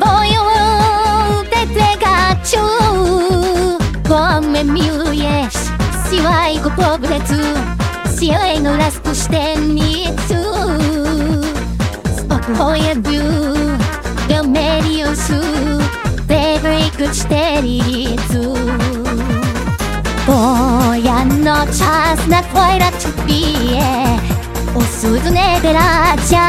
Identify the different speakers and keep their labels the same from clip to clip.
Speaker 1: Voyeur detregaciu Come miuiești Și ai cu pobrețu Și eu nu las cu ștenițu Spokoje biu Gomeriusu Devei cu șterițu Boia no čas na tvoj račun pije O sudu ne delača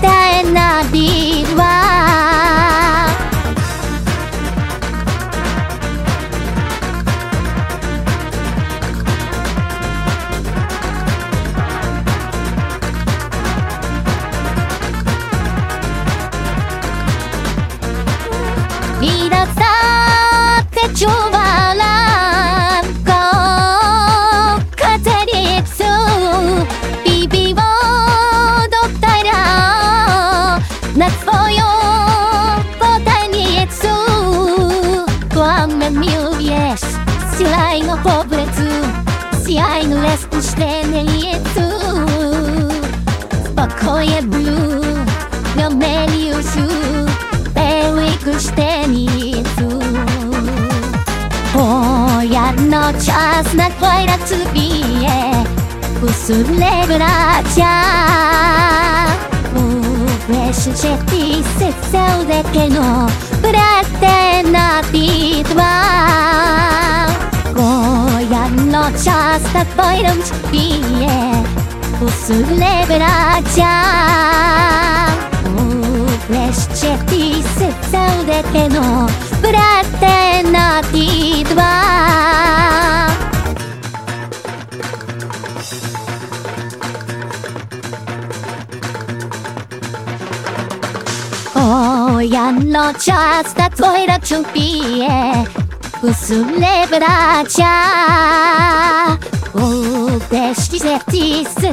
Speaker 1: 夏ぼよボタンにつごめんミュービエス試合のポブレツ試合のレストしてねえつスパコイエブルーがメリウスベリックしてにつぼやのチャンスな声らつびえ薄れぶらじゃうレシチェティセセウデケのブラテナティーはごやのチャンスな声らつびえ薄れぶらじゃうレシチェティセセウデケのブラテナティーおやのチャンスだトイレ準備へ薄れぶらじゃおレシチェティセ